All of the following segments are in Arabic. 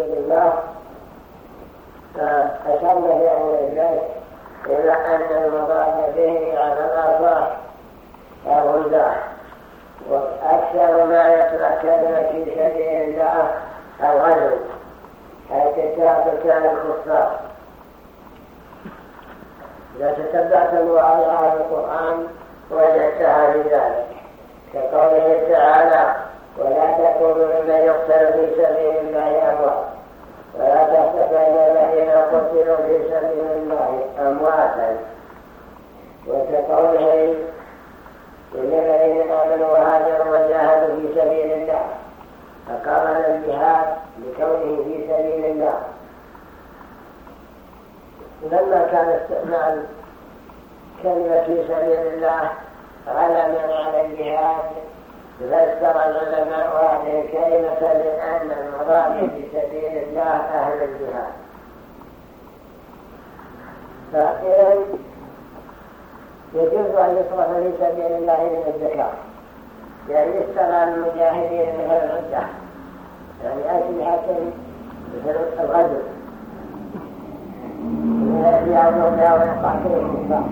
الله فأشرنا في أول البيت إلى أن المراد به على الأصح الغلدان وأكثر ما يتذكرنا في سبيل الله الغزو. حيث كان الكفار. إذا تتبعت المواضع القرآن وجدتها لذلك. كقوله تعالى ولا تكونوا لمن يقتل في سبيل الله أموات. ولا تحسبن الذين قتلوا في سبيل الله أمواتا. وكقوله إن الذين آمنوا وهاجروا وجاهدوا في سبيل الله فقارن الجهاد بكونه في سبيل الله. لما كان استعمال كلمة في سبيل الله على من على الجهاد فسر العلماء هذه الكلمة لأن المراد في سبيل الله أهل الجهاد. فإذا يجوز أن يصرف في سبيل الله من الزكاة يعني يشتغل المجاهدين من العدة. يعني أسلحة مثل الغزو يعودون بها ويقاتلوا الكفار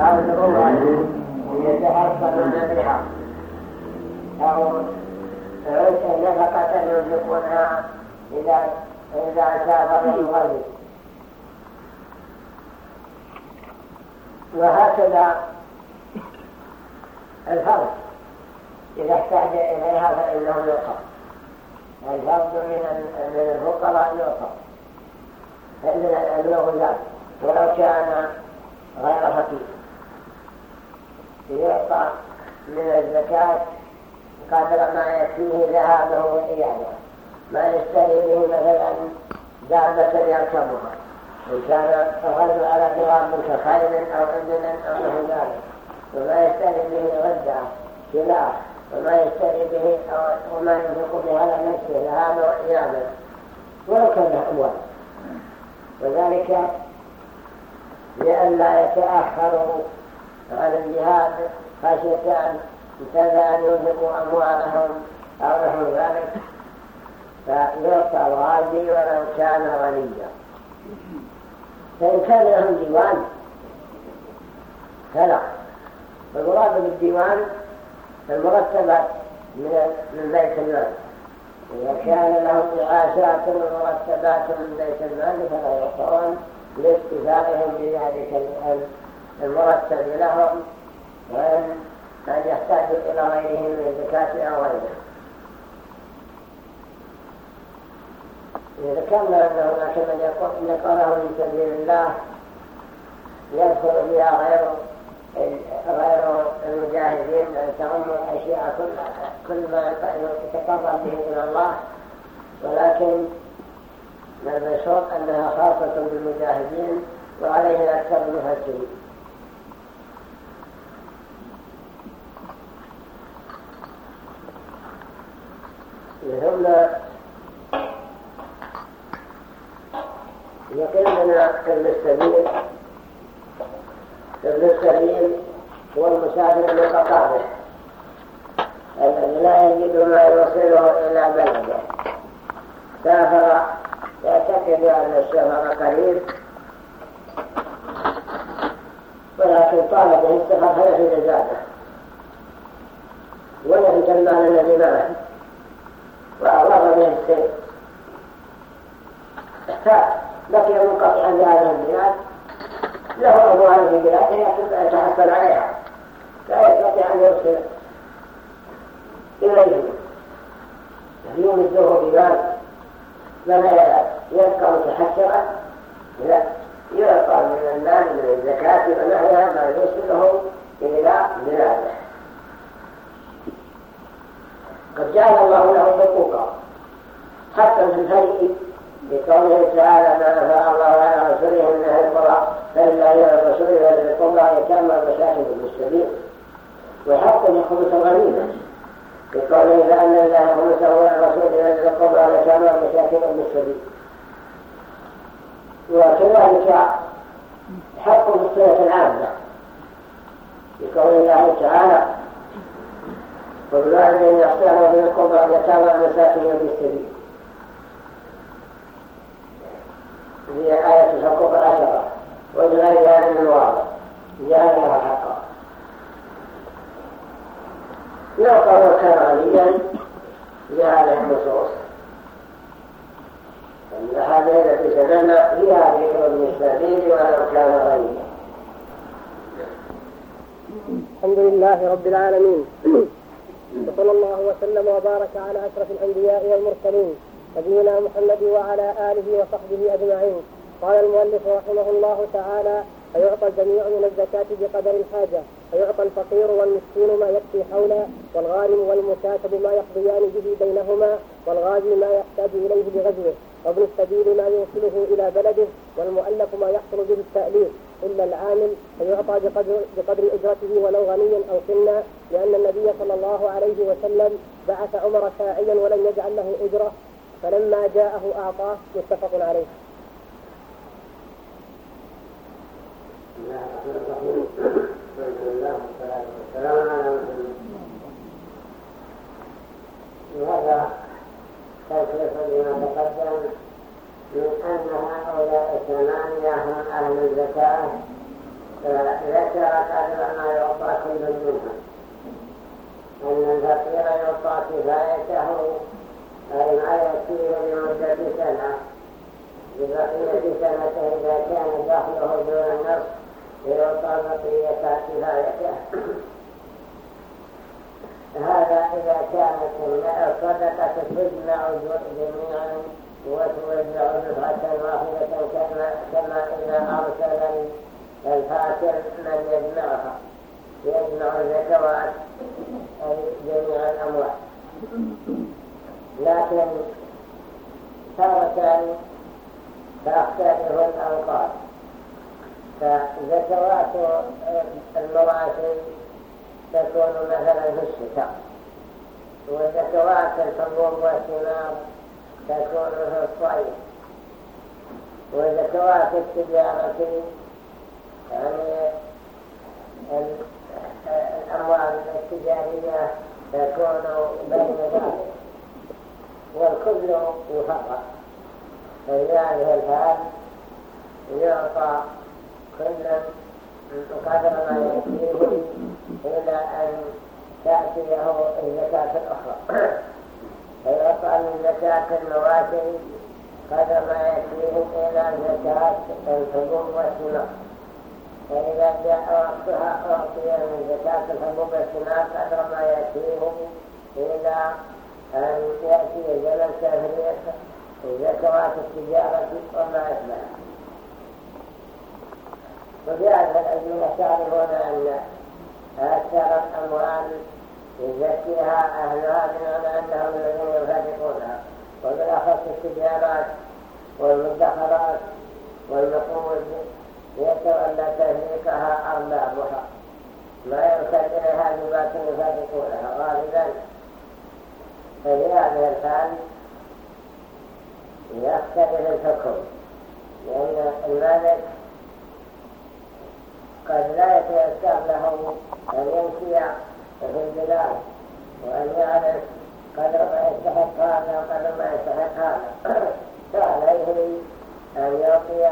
أو الأمة. يتحصلون بها أو نفقة ينفقونها إذا إذا سافر الغزو وهكذا الفرد. إذا احتاج إليها فإنه يوقف. الفرد من الفقراء يوقف. من الغلام ولو كان غير فقير يعطى من الزكاة قدر ما يكفيه ذهابه وإيابه ما يشتري به مثلا دابة يركبها إن كان الغزو على دواب كخيل أو إبل أو نحو ذلك وما يشتري به غدة سلاح وما يشتري به وما ينفق به على نفسه ذهابه وإيابه ولو كان أموال وذلك لئلا يتأخروا عن الجهاد خشية أن ينفقوا أموالهم أو نحو ذلك فيعطى الغازي ولو كان غنيا. فإن كان لهم ديوان فلا. والمراد بالديوان المرتبات من بيت المال. إذا كان لهم إعاشات ومرتبات من بيت المال فلا يعطون لاستفادهم بذلك المرتب لهم. أن يحتاجوا إلى غيرهم من الزكاة أو غيره؟ ذكرنا أن هناك من قاله من سبيل الله يدخل فيها غير غير المجاهدين أن تعم الأشياء كل, كل ما يتقرب به إلى الله. ولكن المشهور أنها خاصة بالمجاهدين وعليه أكثر المفسرين ثم يقول لنا ابن السبيل ابن السبيل هو المسافر المتقاطع الذي لا يجد ما يوصله إلى بلده. سافر يعتقد أن السفر قريب. ولكن طال به السفر فيحيد زاده ونفت المال الذي معه وأضر به السير فبقي منقطعا لهذه البلاد له في بلاده لكن يتحصل عليها لا يستطيع أن يوصل إليه يمده بمال فلا يبقى متحسرا لا يعطى من المال من الزكاة ونحوها ما يوصله إلى بلاده قد جعل الله له حقوقا. حتى في الفريق بقوله تعالى ما نفع الله على رسوله من أهل القرى فلله إلى الرسول واهل القرى يتم المساكن بالسبيل وحق يخلص الغنيمة. بقوله فان الله على رسوله واهل القرى يتم المساكن بالسبيل وكذلك حق الصله العامة. بقول الله تعالى وبالوالدين يحصلوا في القرى يتامى المساكن بالسبيل هي آية حقوق العشرة وبغيرها من الواضح جعل لها حقا لو قالوا كان عليا جعل النصوص هذه التي سمعنا فيها ذكر ابن السبيل ولو كان غنيا الحمد لله رب العالمين. وصلى الله وسلم وبارك على أشرف الأنبياء والمرسلين نبينا محمد وعلى آله وصحبه أجمعين. قال المؤلف رحمه الله تعالى فيعطى الجميع من الزكاة بقدر الحاجة فيعطى الفقير والمسكين ما يكفي حولا والغارم والمكاتب ما يقضيان به بينهما والغازي ما يحتاج إليه بغزوه وابن السبيل ما يوصله إلى بلده والمؤلف ما يحصل به التأليف. إلا العامل فيعطى بقدر, بقدر أجرته ولو غنيا أو كنا لأن النبي صلى الله عليه وسلم بعث عمر ساعيا ولم يجعل له أجرة فلما جاءه أعطاه متفق عليه. وهذا تكلف بما تقدم من أن هؤلاء الثمانية هم أهل الزكاة فذكر قدر ما يعطى كل منهم أن الفقير يعطى كفايته أي ما يكفيه لمدة سنة ببقية سنته إذا كان دخله دون النصف يعطى بقية كفايته هذا إذا كانت الصدقة تجمع جميعا وتوزع دفعة واحدة كما, إذا أرسل الفاتر من يجمعها يجمع الزكوات أي جميع الأموال لكن تارة تختلف الأوقات فزكوات المواشي تكون مثلا في الشتاء وزكوات الحبوب والثمار تكون في الصيف وزكوات التجارة يعني الأموال التجارية تكون بين ذلك. والكل يفرق في هذه يعطى كل قدر ما يكفيه إلى أن تأتيه الزكاة الأخرى. فيعطى من زكاة المواشي قدر ما يكفيه إلى زكاة الحبوب والثمار فإذا جاء وقتها أعطي من زكاة الحبوب والثمار قدر ما يكفيه إلى أن يأتي زمن تفريق زكوات التجارة وما أشبهها وفي هذا الأجل تعرفون أن أكثر الأموال يزكيها أهلها بمعنى أنهم الذين يفرقونها وبالأخص التجارات والمدخرات والنقود يتولى تهليكها أربابها. ما يرسل إليها جبات يفرقونها غالبا ففي هذه الحال يختلف الحكم. لأن المالك قد لا يتيسر له أن يمشي في البلاد وأن يعرف قدر ما يستحق هذا وقدر ما يستحق هذا. فعليه أن يعطي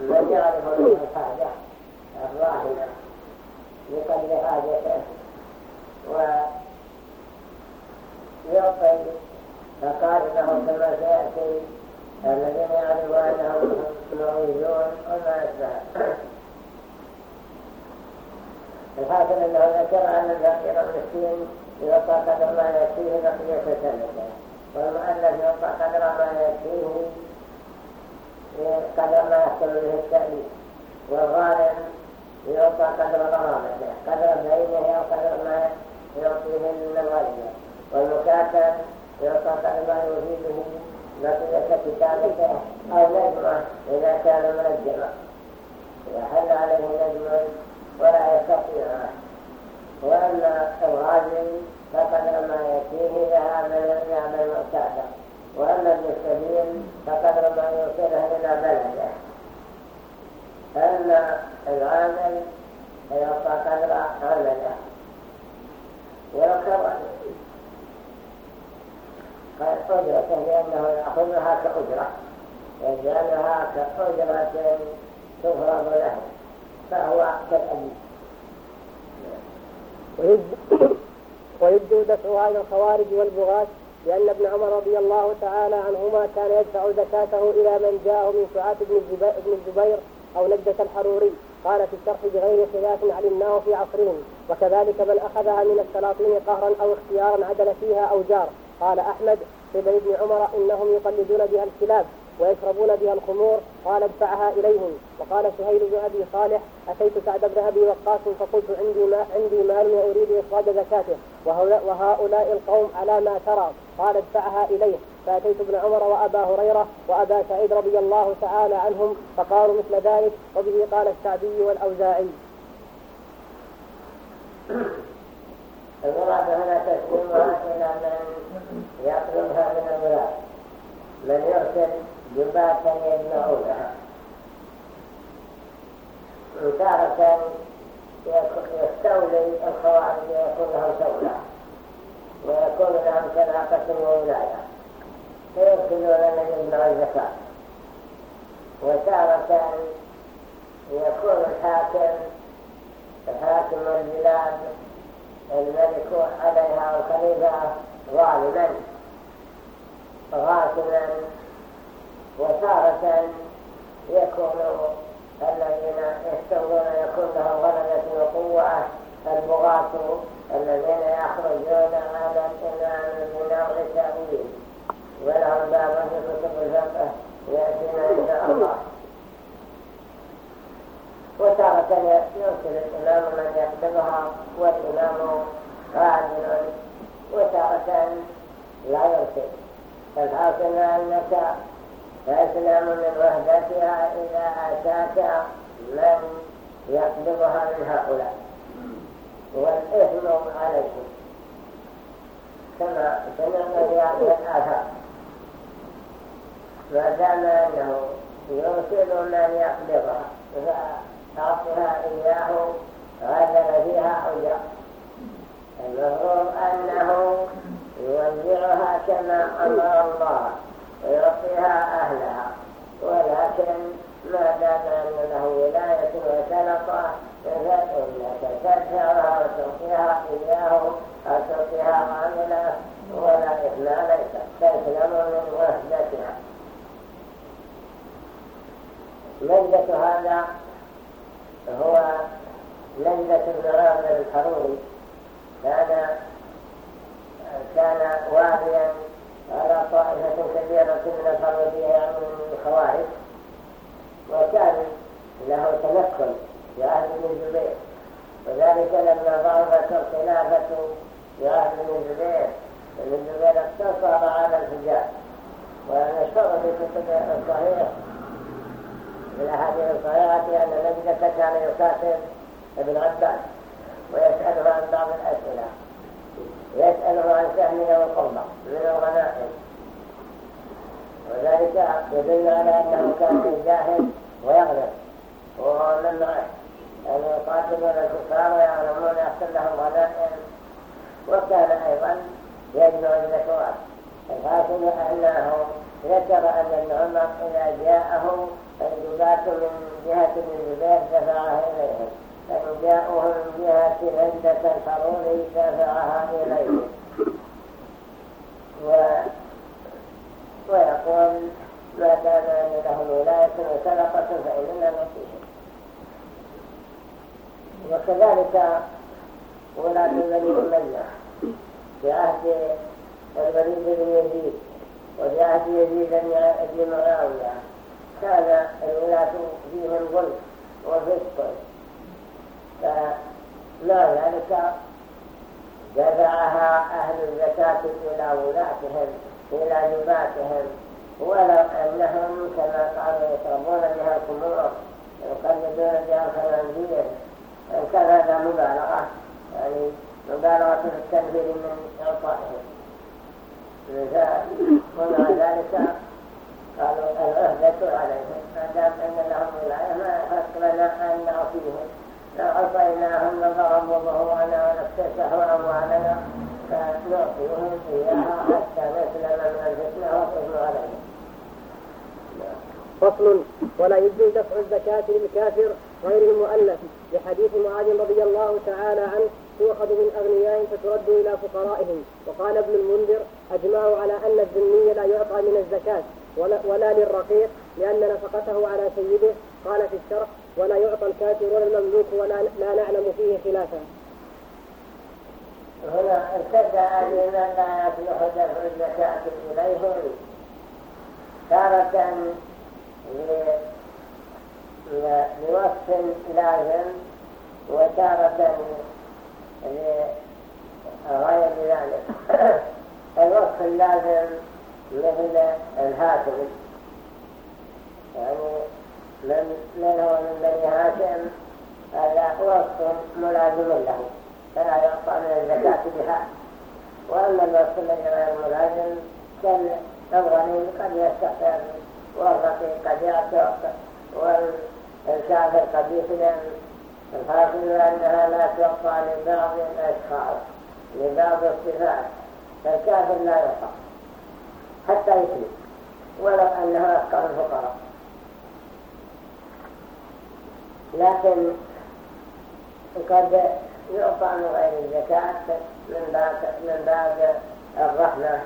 من يعرف له الحاجة الراهنة لقدر حاجته. ويعطي فقال له كما سيأتي الذين يعرفون أنهم معيزون وما يشبه الحاصل أنه ذكر أن الفقير المسكين يعطى قدر ما يكفيه بقية سنته والمؤلف يعطى قدر ما يكفيه قدر ما يحصل به التأليف والغارم يعطى قدر غرامته. قدر بينه أو قدر ما يعطيه من الغريبة والمكاتب يعطى قدر ما يفيده بقية كتابته أو نجمة إذا كان منجما إذا حل عليه نجم ولا يستطيعه وأما الغازي فقد ما يكفيه ذهابا ذهابا معتادا وأما ابن فقدر ما يوصله إلى بلده. أما العامل فيعطى قدر عمله ويكره قال أجرته لأنه يأخذها كأجرة يجعلها كأجرة تفرض له. فهو كالأبي ويبدو دفعها إلى الخوارج والبغاة لأن ابن عمر رضي الله تعالى عنهما كان يدفع زكاته إلى من جاءه من سعاة بن الزبير أو نجدة الحروري. قال في الشرح بغير خلاف علمناه في عصرهم وكذلك من أخذها من السلاطين قهرا أو اختيارا عدل فيها أو جار. قال أحمد قبل ابن عمر إنهم يقلدون بها الكلاب. ويشربون بها الخمور قال ادفعها إليهم. وقال سهيل بن أبي صالح أتيت سعد بن أبي وقاص فقلت عندي ما عندي مال وأريد إخراج زكاته. وهؤلاء القوم على ما ترى. قال ادفعها إليه. فأتيت ابن عمر وأبا هريرة وأبا سعيد رضي الله تعالى عنهم فقالوا مثل ذلك وبه قال الشعبي والأوزاعي. المراد هنا تسليمها إلى من يطلبها من الولاة من يرسل جباتا يجمعونها تارة يستولي الخوارج ويكون لهم سولة ويكون لهم سلاقة وولاية فيرسلون من يجمع الزكاة وتارة يكون الحاكم حاكم البلاد الملك عليها الخليفة ظالما غاسلا وتارة يكون الذين يستولون يكون لهم غلبة وقوة البغاة الذين يخرجون على الإمام بنوع تأويل ولهم باب في كتب الفقه يأتينا إن شاء الله. وتارة يرسل الإمام من يحسبها والإمام قادر. وتارة لا يرسل فالحاصل أنك تسلم من وحدتها إذا أتاك من يقبضها من هؤلاء. والإثم عليهم كما سمعنا في الآثار. ما دام أنه يرسل من يقبضها فأعطها إياه غدر فيها أو المفروض أنه يوزعها كما أمر الله. ويعطيها أهلها. ولكن ما دام أن له ولاية وسلطة فإنك تدفعها وتعطيها إياه أو عاملة ولا إثم ليس. تسلم من وحدتها لذة هذا هو لذة الزرار الحروري. كان كان واديا على طائفة كبيرة من الحرودية يعني من الخوارج. وكان له تنكل في عهد بن الزبير وذلك لما ضعفت الخلافة في عهد بن الزبير بن الزبير اقتصر على الحجاج ونشر في كتب الصحيح في الاحاديث الصحيحة أن نجدة كان يكاتب ابن عباس ويسأله عن بعض الأسئلة. يسأله عن سهمه وقربه من الغنائم. وذلك يدل على أنه كان يجاهد ويغلب. ومن معه أن يقاتلون الكفار ويعلمون يحصل لهم غنائم. وكان أيضا يجمع الزكوات الحاصل أنه ذكر أن ابن عمر إذا جاءه الجباة من جهة ابن الزبير دفعها إليهم. فإن جاءوه من جهة نجدة الحرور دفعها إليهم و... ويقول ما دام أن له ولاية وسلطة فإننا نعطيه وكذلك ولاة بني أمية في عهد الوليد بن يزيد وفي عهد يزيد بن معاوية كان الولاة فيهم ظلم وفسق فما ذلك دفعها أهل الزكاة إلى ولاتهم إلى جباتهم ولو أنهم كما قالوا يشربون بها الخمور يقلدون بها الخنازير كان هذا مبالغة يعني مبالغة في التنفيذ من إعطائهم. ومع ذلك قالوا العهدة عليهم. ما دام أن لهم ولاية ما يحق لنا أن نعطيهم. فنعطيهم إياها حتى نسلم من الفتنة وقفوا عليهم فصل ولا يجوز دفع الزكاة للكافر غير المؤلف لحديث معاذ رضي الله تعالى عنه تؤخذ من أغنياء فترد إلى فقرائهم. وقال ابن المنذر أجمعوا على أن الذمي لا يعطى من الزكاة ولا, ولا للرقيق لأن نفقته على سيده. قال في الشرح ولا يعطى الكافر ولا المملوك ولا لا نعلم فيه خلافا. هنا ارتدى الذين لا يصلح دفع الزكاة إليهم. تارة لوصف لازم وتارة لغير ذلك. الوصف اللازم مثل الهاشم يعني من من هو من بني هاشم هذا وصف ملازم له. فلا يعطى من الزكاة بها. وأما الوصف الذي غير ملازم كالغني قد يستقر والرقيق قد يعتق والكافر قد يسلم الحاصل أنها لا تعطى لبعض الأشخاص لبعض الصفات. فالكافر لا يعطى. حتى يسلم. ولو أنها أفقر الفقراء. لكن قد يعطى من غير الزكاة من باب من باب الرحمة.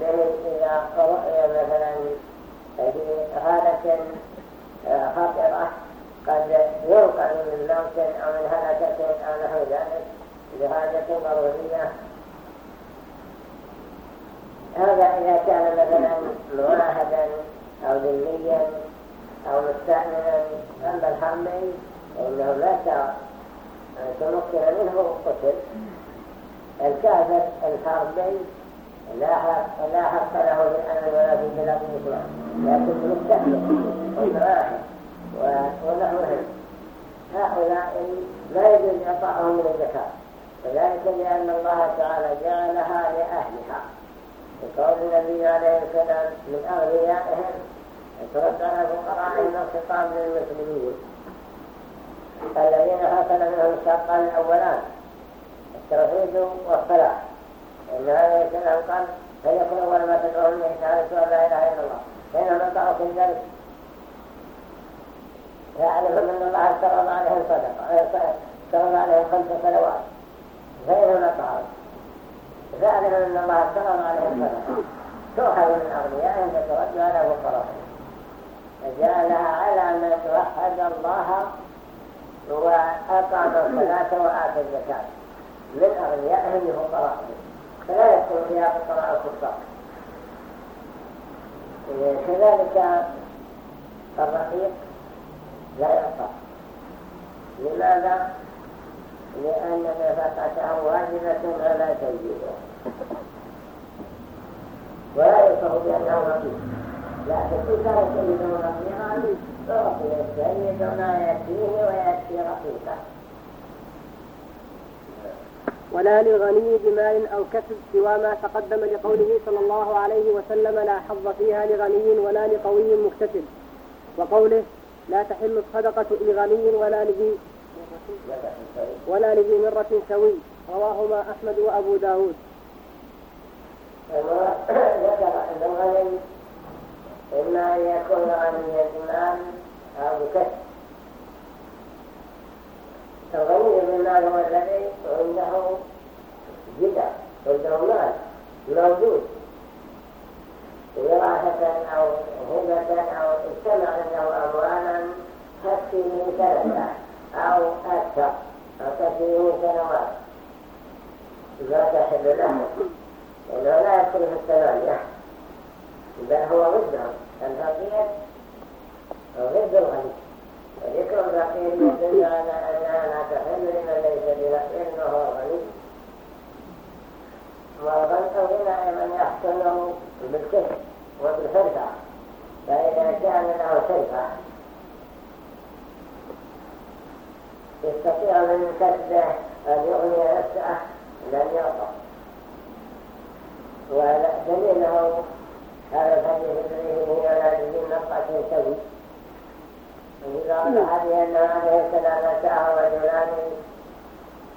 به إذا رؤي مثلا في حالة خطرة قد ينقل من موت أو من هلكة أو نحو ذلك بحاجة ضرورية هذا إذا كان مثلا معاهدا أو ذميا أو مستأمنا أما الحرمين فإنه لا تمكن منه قتل. الكافر الحربي لا حق له في الأمن ولا في بلاد الإسلام لكن والمعاهد ونحوهم هؤلاء لا يجوز إعطاءهم من الزكاة. وذلك لأن الله تعالى جعلها لأهلها. وقول النبي عليه السلام من أغنيائهم ترد على فقرائهم الخطاب للمسلمين الذين حصل منهم الشرطان الأولان التوحيد والصلاة. إن عليه السلام قال فليكن أول ما تدعوهم إليه شهادة أن لا إله إلا الله. فإنهم نطعوا في ذلك يعلمهم أن الله افترض عليهم صدقة افترض عليهم خمس صلوات. فإنهم نطعوا فأعلم أن الله افترض عليهم صدقة تؤخذ من أغنيائهم فترد على فقرائهم فجعلها على من توحد الله وأقام الصلاة وآتى الزكاة. من أغنيائهم لفقرائهم فلا يدخل فيها فقراء الكفار. كذلك الرقيق لا يعطى لماذا؟ لأن نفقته واجبة على سيده ولا يصف بأنه رقيق. لكن السيد ما رقيقه ولا للغني بمال أو كسب سوى ما تقدم لقوله صلى الله عليه وسلم لا حظ فيها لغني ولا لقوي مكتسب. وقوله لا تحل الصدقة لغني ولا لذي ولا لذي مرة سوي. رواهما أحمد وأبو داود. ذكر أن الغني إما أن يكون غني المال أو بكسب الغني بالمال هو الذي عنده جدع عنده مال موجود. وراثة أو هبة أو اجتمع عنده أموالا تكفيه سنة أو أكثر أو تكفيه سنوات. لا تحل له لأنه لا يدخل في الثمانية. بل هو ضدهم الفقير ضد الغني. وذكر الفقير يدل على أنها لا تحل لمن ليس بفقير وهو غني والغنى أيضا يحصل له بالكسب وبالحرفة فإذا كان له حرفة يستطيع من كسبه أن يغني نفسه لن يعطى ودليله هذا الحديث الذي به ولا به نقطة سوي إذا قال هذه أن عليه السلام أتاه رجلان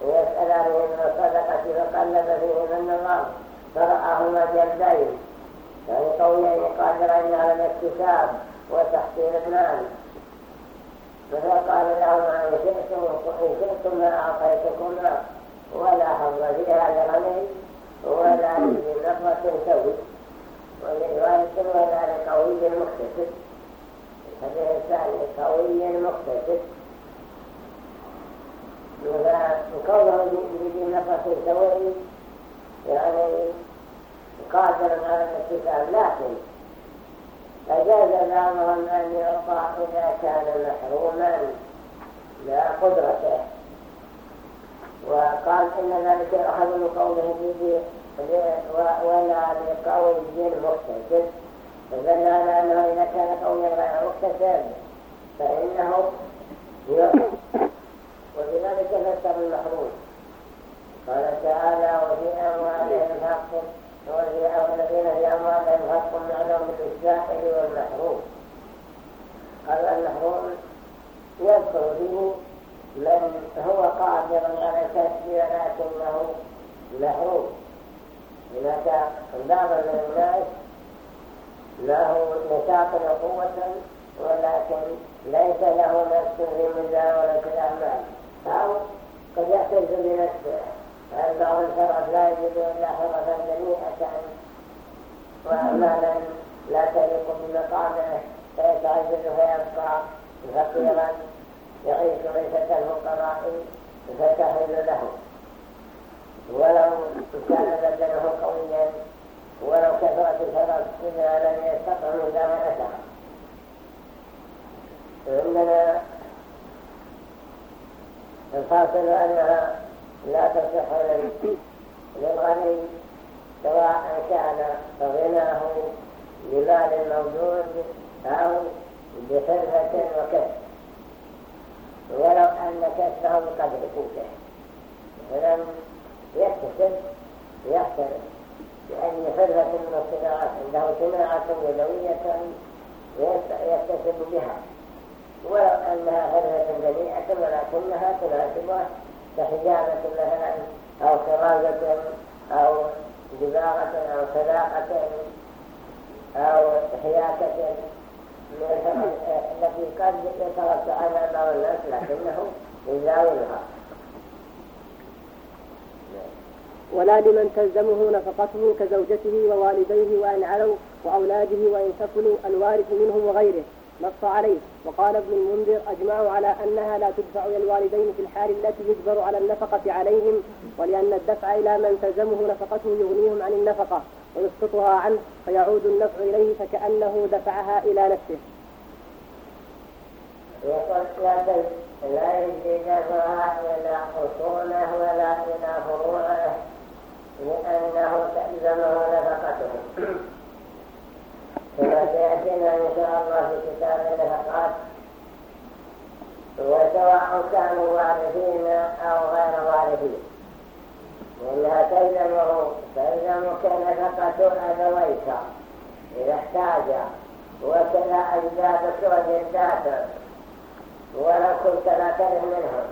يسألان من الصدقة فقلب فيه من الله فرآهما جلدين يعني قويين قادرين على الاكتساب وتحصيل المال فقال لهم ان شئتم ان شئتم ما اعطيتكم ولا حظ في هذا الغني ولا نفرة سوي ولرواية ولا لقوي مقتصد هذا الثاني قوي مقتصد وكونه يريد نفرة سوي يعني قادر على الاكتساب لكن فجاز بعضهم أن يعطى إذا كان محروما لا قدرته وقال إن ذلك أخذ من قوله ولا لقوي مقتصد فدل على أنه إذا كان قويا غير مقتصد فإنه وبذلك فسر المحروم. قال تعالى وفي أموالهم حق والذين في أموالهم حق معلوم للسائل والمحروم. قال المحروم يذكر فيه من هو قادر على الكسب ولكنه محروم. هناك بعض من الناس له نشاط وقوة ولكن ليس له نفس في مزاولة الأعمال أو قد يحتج بنفسه بعض الفرس لا يجد إلا حرفا دنيئة وأعمالا لا تليق بمقامه. فيتعجل فيبقى فقيرا؟ يعيش عيشة الفقراء فتحل له. ولو كان بدنه قويا ولو كثرت الفرس إذا لم يستطع مداولتها إننا الحاصل أنها لا تصح للغني سواء كان غناه بمال موجود أو بحرفة وكسب ولو أن كسبه بقدر قوته فلم يكتسب يحترم لأن حرفة من الصناعات عنده صناعة يدوية يكتسب بها. ولو أنها حرفة دنيئة ولكنها تناسبه كحجامة مثلا أو خراجة أو دباغة أو صداقة أو حياكة التي قد يترك عنها بعض الناس لكنه يزاولها ولا لمن تلزمه نفقته كزوجته ووالديه وأن علوا وأولاده وإن سكنوا الوارث منهم وغيره. نص عليه. وقال ابن المنذر أجمعوا على أنها لا تدفع إلى الوالدين في الحال التي يجبر على النفقة عليهم ولأن الدفع إلى من تلزمه نفقته يغنيهم عن النفقة ويسقطها عنه فيعود النفع إليه فكأنه دفعها إلى نفسه. يقول لا يجي دفعها إلى أصوله ولا إلى فروعه لأنه تلزمه نفقته كما سيأتينا إن شاء الله في كتاب النفقات وسواء كانوا وارثين أو غير وارثين. لأنها تلزمه تلزمك نفقة أبويك إذا احتاج. وكذا أجدادك وجداتك ولو كنت لا ترث منهم.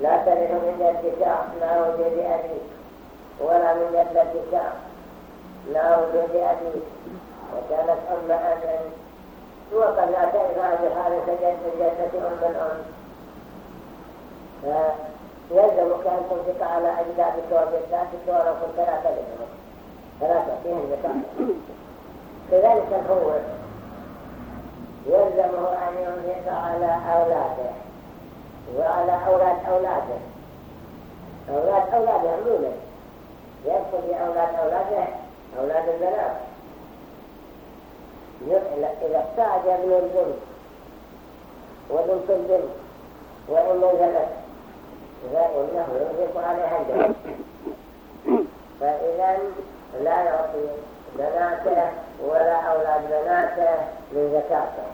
لا ترث من جدك مع وجود أبيك ولا من جدتك لا وجود أبيك وكانت أم أبا وقد لا تنفع بحال جد الجدة أم الأم. فيلزمك أن تنفق على أجدادك وجداتك ولو كنت لا تجدهم فلا تأتيهم زكاة كذلك هو يلزمه أن ينفق على أولاده. وعلى أولاد أولاده. أولاد أولاده عموما يدخل في أولاد أولاده أولاد البنات. إذا احتاج ابن البنت وبنت البنت وإن نزلت فإنه ينفق عليها الجنة. فإذا لا يعطي بناته ولا أولاد بناته من زكاته.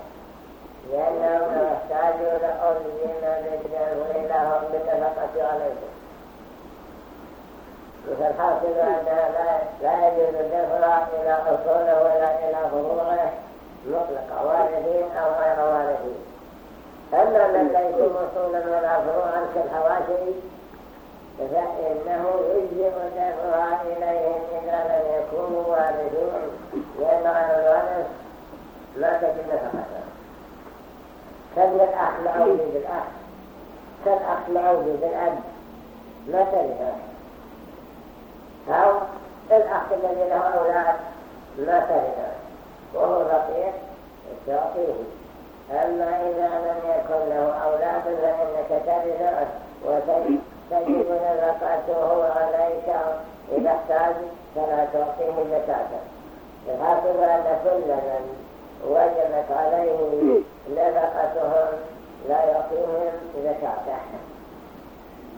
لأنهم يحتاجون أذن بالدم لهم بالنفقة عليهم فالحاصل أنها لا يجوز دفع إلى أصوله ولا إلى فروعه مطلق والدين أو غير والدين أما من ليسوا أصولا ولا فروعا كالحواشي فإنه يجزئ دفعها إليهم إذا لم يكونوا وارثون لأن غير الوارث ما تجد نفقته كان الأخ مع وجود الأخ كالأخ مع وجود الأب ما ترثه أو الأخ الذي له أولاد ما ترثه وهو فقير تعطيه أما إذا لم يكن له أولاد فإنك ترثه وتجب نفقته عليك إذا احتاج فلا تعطيه زكاة الحاصل أن كل من وجبت عليه نفقتهم لا يعطيهم زكاته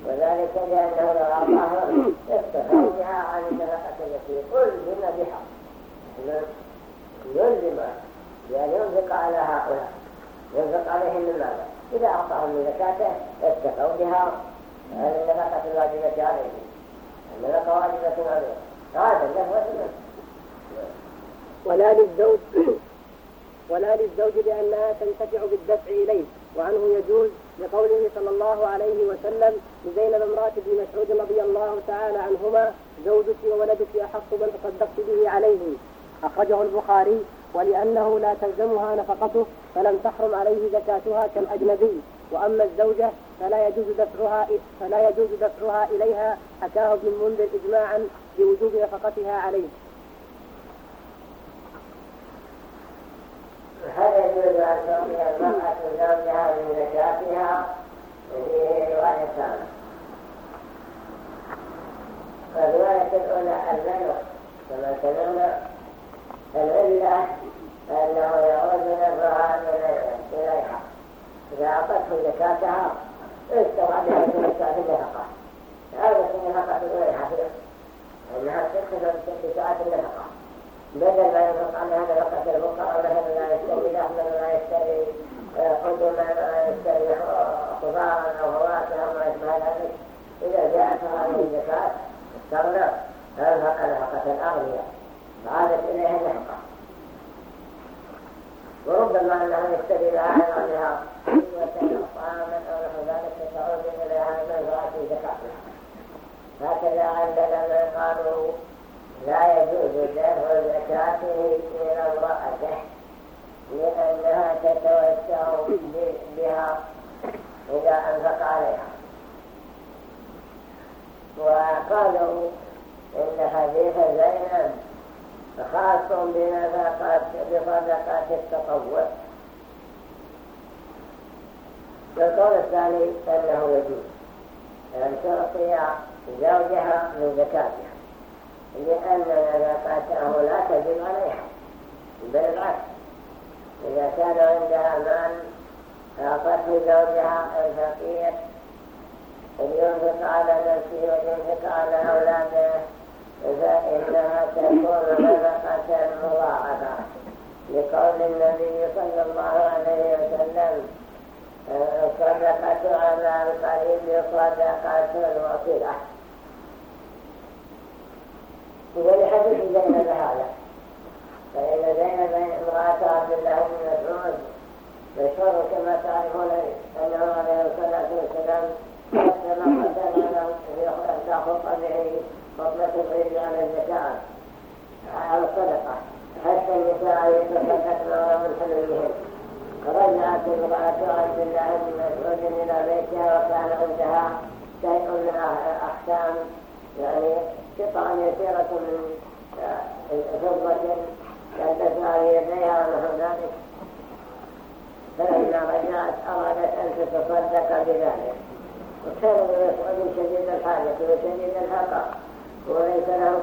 وذلك لأنه لو أعطاهم افتخر بها عن النفقة التي ألزم بها. يلزم بأن ينفق على هؤلاء. ينفق عليهم من ماذا؟ إذا أعطاهم زكاته افتخروا بها. عن النفقة الواجبة عليهم. النفقة واجبة عليهم. هذا له ولا للزوج ولا للزوج لأنها تنتفع بالدفع إليه وعنه يجوز لقوله صلى الله عليه وسلم لزينب امرأة ابن مسعود رضي الله تعالى عنهما زوجك وولدك أحق من تصدقت به عليه. أخرجه البخاري ولأنه لا تلزمها نفقته فلم تحرم عليه زكاتها كالأجنبي وأما الزوجة فلا يجوز دفعها فلا يجوز دفعها إليها حكاه ابن المنذر إجماعا بوجوب نفقتها عليه. هل يجوز أن تعطي المرأة زوجها من زكاتها وفيه روايتان الرواية الأولى المنع كما سمعنا العلة أنه يعود نفعها إليها إذا أعطته زكاتها استوى بها زكاة النفقة هذا في نفقة غير حفيظ أنها تكتب بساعة النفقة بدل ما ينفق على هذا وقت الفقراء مثلا لا يشتري لحما ولا يشتري قدما ولا يشتري خضارا أو فواكه ما يشبه ذلك إذا جاءت هذه الزكاه استغنى انفق نفقه الاغنياء فعادت اليها النفقه وربما أنه يشتري لها عظامها وطعاما أو نحو ذلك فتعود اليها منفعه زكاتها هكذا عندنا من قالوا لا يجوز دفع زكاته إلى امرأته لأنها تتوسع بها إذا أنفق عليها. وقالوا إن حديث زينب خاص بنفقات بصدقات التطوع. والقول الثاني أنه يجوز أن تعطي زوجها من زكاتها. لأن نفقته لا تجب عليها بل العكس إذا كان عندها مال أعطته زوجها الفقير لينفق على نفسه وينفق على أولاده فإنها تكون نفقة مضاعفة لقول النبي صلى الله عليه وسلم صدقة على القريب صدقة وصلة ولحديث زينب هذا فإن زينب امرأة عبد الله بن مسعود مشهور كما تعرفون أنه عليه الصلاة والسلام قدم قدم إحدى خطبه خطبة العيد على الزكاة على الصدقة حتى النساء يتصدقن من حلولهن رجعت امرأة عبد الله بن مسعود إلى بيتها وكان عندها شيء من أحكام يعني قطعا يسيرة من فضة لبسها بيديها ونحو ذلك. فلما رجعت أرادت أن تتصدق بذلك. وكان ابن شديد الحاجة وشديد الفقر وليس له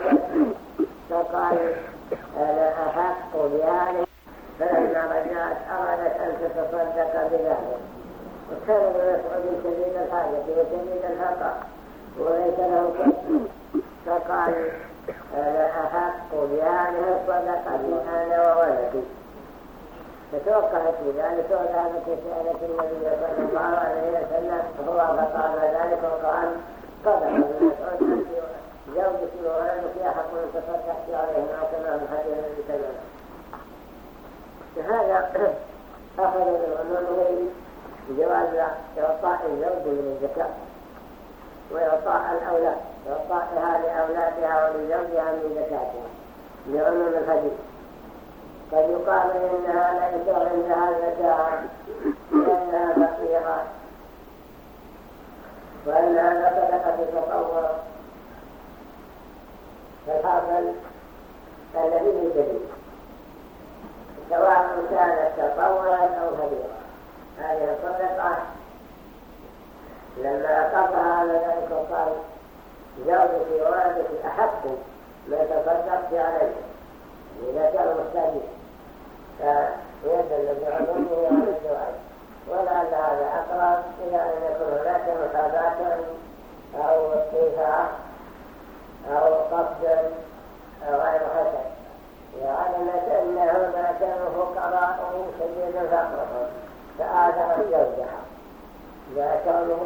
فقال أنا أحق بهذه فلما رجعت أرادت أن تتصدق بذلك. وكان ابن شديد الحاجة وشديد الفقر وليس له فقال أنا أحق بهذه الصدقة أنا وولدي فتوقفت بذلك وذهبت سألت النبي صلى الله عليه وسلم هو فقال ذلك وقال صدق ابن مسعود زوجك وولدك أحق تصدقت عليهما كما في الحديث الذي سمعنا هذا أخذ من عمومه جواز إعطاء الزوج من الزكاة وإعطاء الأولاد إعطائها لأولادها ولزوجها من زكاتها لعلوم الحديث قد يقال إنها ليس عندها زكاة لأنها فقيرة. وأنها صدقة تطور فالحاصل الذي الجديد سواء كانت تطورا أو كبيرة هذه الصدقة لما قطع على ذلك قال زوجك وولدك أحق ما تصدقت عليه. إذا كانوا محتاجين فيدل بعمومه على الزواج ولعل هذا أقرب إلى أن يكون هناك محاباة أو استيفاء أو قصد أو غير حسن لعلمت أن هناك فقراء شديد فقرهم فآذر زوجها كونه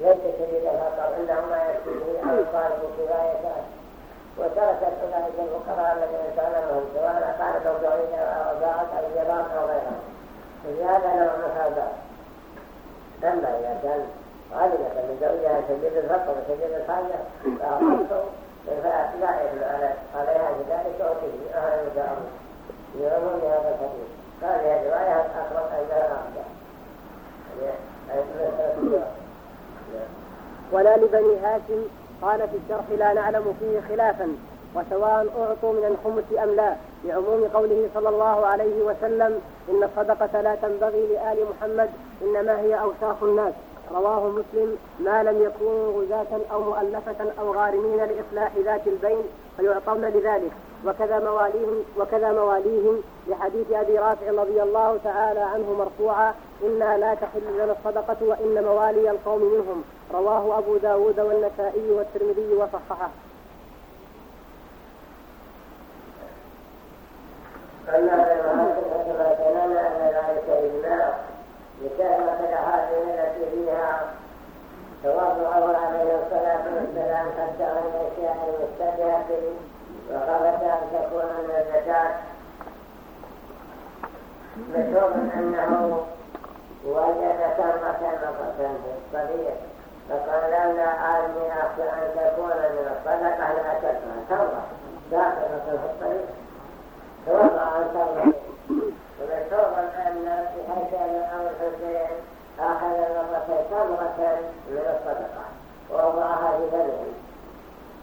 ليس شديد الفقر انه ما يكفيه أو طالب كفايته وتركت اولئك الفقراء الذين تعلمهم سواء قاربوا بعيدا أو باعت أو جبار أو غيرهم في هذا نوع محاباه أما إذا كان علمت ان زوجها شديد الفقر وشديد الحاجة فأعطته فلا يدل عليها بذلك وفيه أهل المتعامل لعموم هذا الحديث. هذه الروايه اقرب ولا لبني هاشم قال في الشرح لا نعلم فيه خلافا وسواء أعطوا من الخمس أم لا. لعموم قوله صلى الله عليه وسلم إن الصدقة لا تنبغي لآل محمد إنما هي أوساخ الناس. رواه مسلم ما لم يكونوا غزاة أو مؤلفة أو غارمين لإصلاح ذات البين فيعطون لذلك. وكذا مواليهم وكذا مواليهم لحديث أبي رافع رضي الله تعالى عنه مرفوعا إنا لا تحل لنا الصدقة وإن موالي القوم منهم. رواه أبو داود والنسائي والترمذي وصححه. لكثرة الأحاديث التي فيها. تواضعه عليه الصلاة والسلام حتى عن الأشياء المشتبهة وقالت أن تكون من الزكاة مشهور أنه وجد تمرة نقصا في الصغير فقال لولا أني أخشى أن تكون من الصدقة لأكلتها تمرة داخلة في الطريق توضع عن تمرة ومشهور أن في حسن أو الحسين أخذ نقص تمرة من الصدقة ووضعها في ذنبه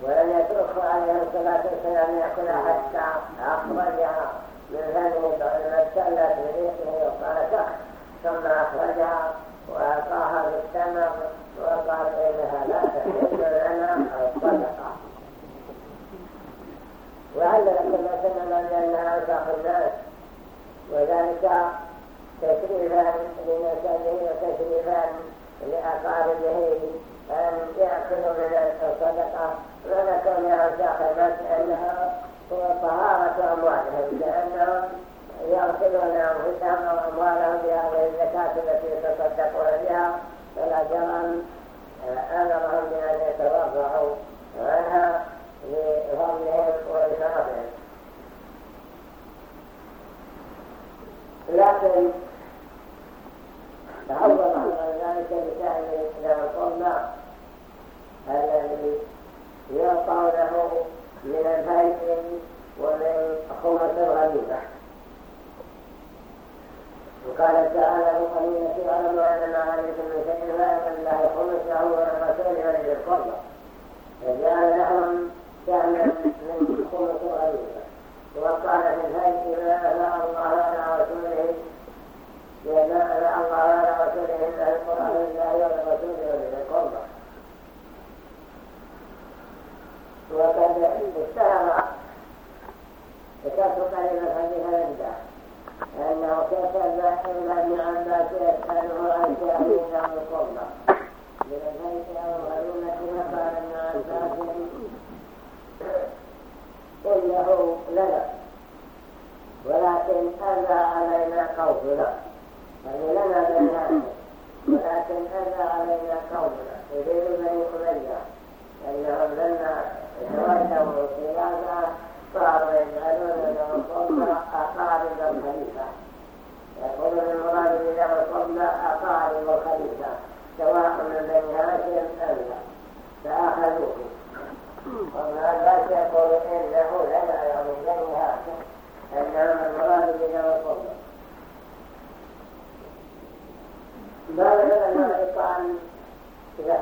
ولم يتركه عليه الصلاة والسلام يأكل حتى أخرجها من هذه لما ابتلت بريحه وقال ثم أخرجها وألقاها بالتمر وقال إنها لا تحل لنا الصدقة. وعلم كما سمعنا بأنها أوساخ الناس؟ وذلك تشريفا لنسبه وتشريفا لأقاربه أن يأكلوا من الصدقة. ونكونها ساخبت أنها هو طهارة أموالهم لأنهم يغسلون أنفسهم أو أموالهم بهذه الزكاة التي يتصدقون بها فلا جرم أمرهم بأن يتوضعوا عنها لفضلهم وإسرافهم لكن تعوض على ذلك بشأن له القرنى الذي يعطونه من البيت ومن خمس الغنيمة وقال تعالى القليلة يعلم أن ما عليكم من شيء فإن الله خمسه والرسول القربى فجعل لهم شأنا من خمس الغنيمة وقال في البيت ما أفاء الله على رسوله بما أفاء الله على رسوله من القرآن لله ولرسوله ولذي القربى وقد اشتهر ذكرت قريبا حديث الابداع انه كتب إلى ابن عباس يساله عن أو القربى من البيت أو الغنيمه فقال ابن عباس انه لنا ولكن أذى علينا قومنا يعني لنا بالناس ولكن أذى علينا قومنا يريد بني اميه انهم لنا يتولوا قياده صاروا يجعلون له القبلة أقارب الخليفة يقولون المراد بله القبلة أقارب الخليفة سواء من بني هاشم أم لا فأخذوه وابن عباس يقول إنه لنا يوم بني هاشم أنهم المراد بذوي القربى بعض العلماء قال إذا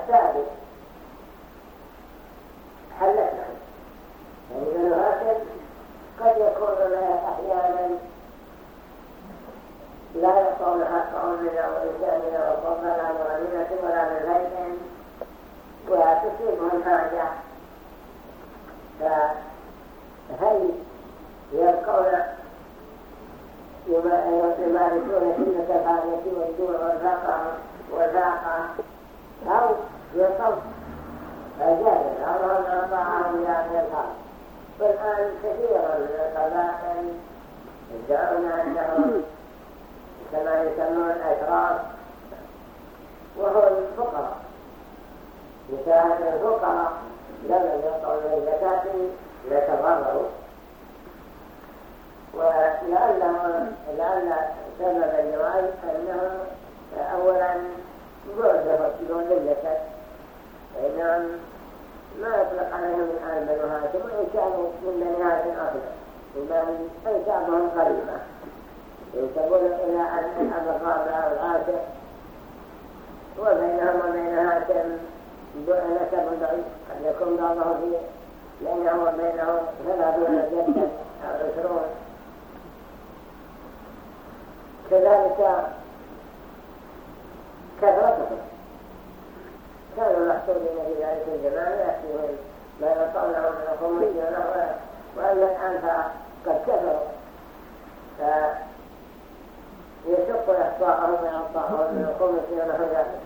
فيشق إحصاءهم وإعطاءهم من الخمس ونحو ذلك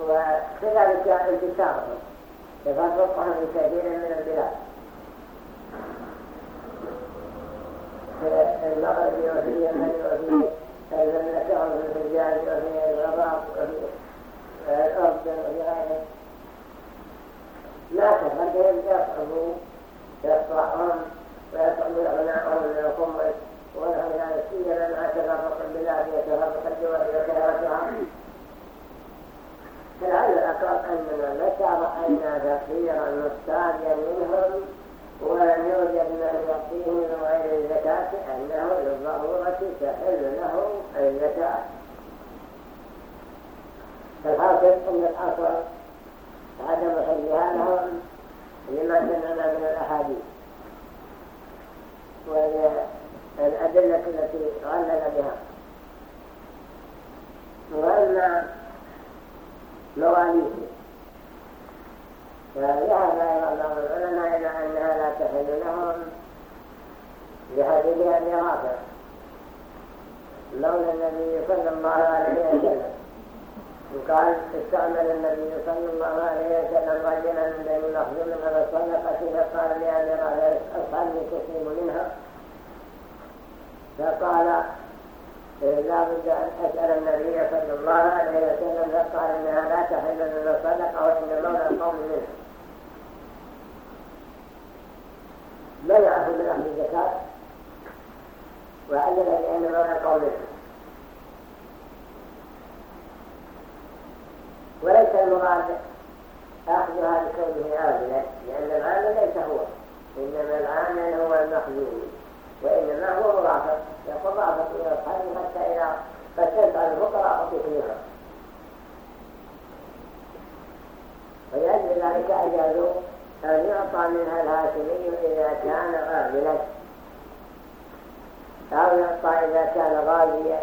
وكذلك انتشارهم تفرقهم في كثير من البلاد في المغرب وفي اليمن وفي المملكة وفي الحجاز وفي العراق وفي الأردن وفي غيره ما تفرقهم يصعبوا يصطعون ويصعبوا أغناءهم من الخمس ونحن ذلك سيما مع تفرق البلاد وتفرق الدول وكثرتها فلعل الأقرب أننا متى رأينا فقيرا محتاجا منهم ولم يوجد من يعطيه غير الزكاة أنه للضرورة تحل له الزكاة فالحاصل أن الأصل عدم حلها لهم لما سمعنا من الأحاديث والأدلة التي علل بها. وأما مواليه فذهب أيضا بعض العلماء إلى أنها لا تحل لهم. بحديث أبي رافع. مولى النبي صلى الله عليه وسلم. وقال استعمل النبي صلى الله عليه وسلم رجلا من بني مخزوم على الصدقة فقال لأبي رافع أصحابي تسلم منها. فقال لا بد أن أسأل النبي صلى الله عليه وسلم. فقال إنها لا تحل من الصدقة وإن مولى القوم منها منعه من أهل الزكاة وعلم بأن مولى القوم منها وليس المراد أخذها لكونه عاملا لأن العامل ليس هو إنما العامل هو المخزون. وإنما هو مرافق يقول رافق إلى أصحابه حتى إذا فتنت على الفقراء أطيقنيها ولأجل ذلك أجازوا أن يعطى منها الهاشمي إذا كان عاملا أو يعطى إذا كان غازيا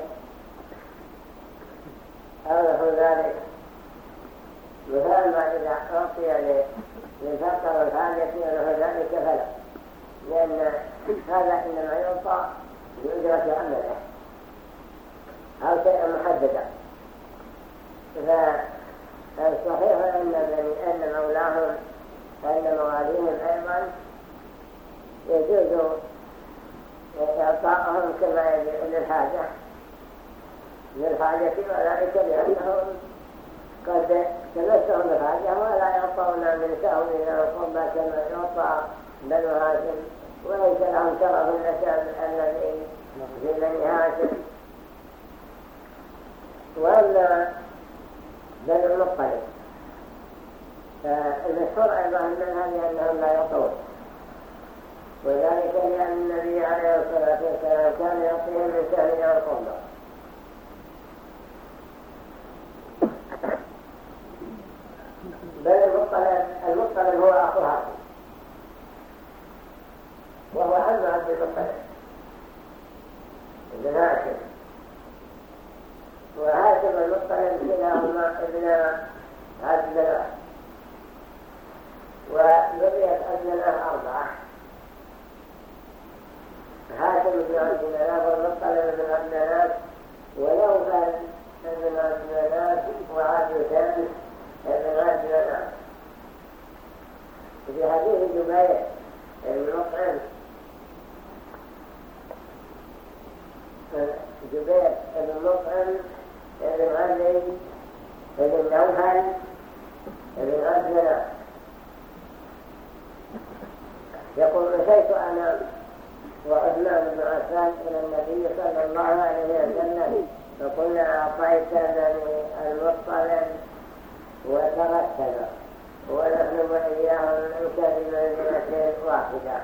أو نحو ذلك. مثال ما إذا أعطي للفقر والحاجة ونحو ذلك فلا. لأن هذا إنما يعطى بأجرة عمله. أو شيئا محددا فالصحيح أن بني أن مولاهم أن مواليهم أيضا يجوز إعطاءهم كما للحاجة. للحاجة وذلك لأنهم قد تمسهم الحاجة ولا يعطون من سهم إلى القربة كما يعطى بنو هاشم وليس لهم شرف النسب الذي في بني هاشم. وأما بنو المطلب فالمشهور أيضا منها لأنهم لا يطول وذلك لأن النبي عليه الصلاة والسلام كان يعطيهم من شهر والقمر بل المطلب, المطلب هو أخو هاشم. وهو عم عبد المطلب ابن هاشم وهاشم المطلب كلاهما ابن عبد الله. وذرية أبناء أربعة. هاشم بن عبد مناف والمطلب بن عبد مناف ونوفل بن عبد مناف وعبد بن عبد مناف في حديث جبير بن مطعم جبير بن مطعم بن علي عبد مناف يقول مشيت أنا وعثمان بن عفان إلى النبي صلى الله عليه وسلم فقلنا أعطيت بني المطلب وتركنا ونحن وإياهم منك بمنزلة واحدة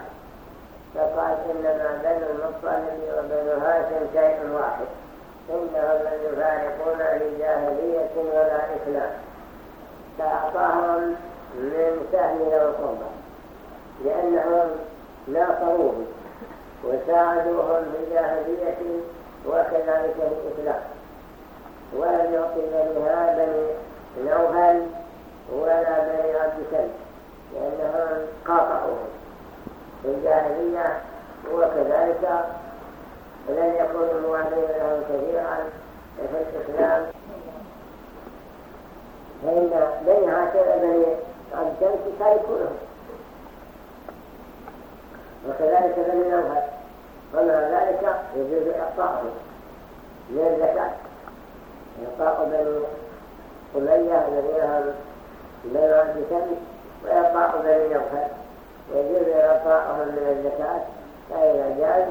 فقال إنما بنو المطلب وبنو هاشم شيء واحد. إنهم من يفارقون لجاهلية ولا إسلام فأعطاهم من سهم وقربة لأنهم ناصروه وساعدوهم في الجاهلية وكذلك في الإسلام ولم يعطي بني بني نوفل ولا بني عبد شمس لأنهم قاطعوهم في الجاهلية وكذلك لن يكون الموالين لهم كثيرا في الإسلام. فإن بني هاشم بني عبد شمس تاركونهم وكذلك بني نوفل. ومع ذلك يجوز إعطاءه من الزكاة إعطاء بني قلية الذين بني عبد شمس وإعطاء بني نوفل. يجوز إعطاءهم من الزكاة. فإذا جاز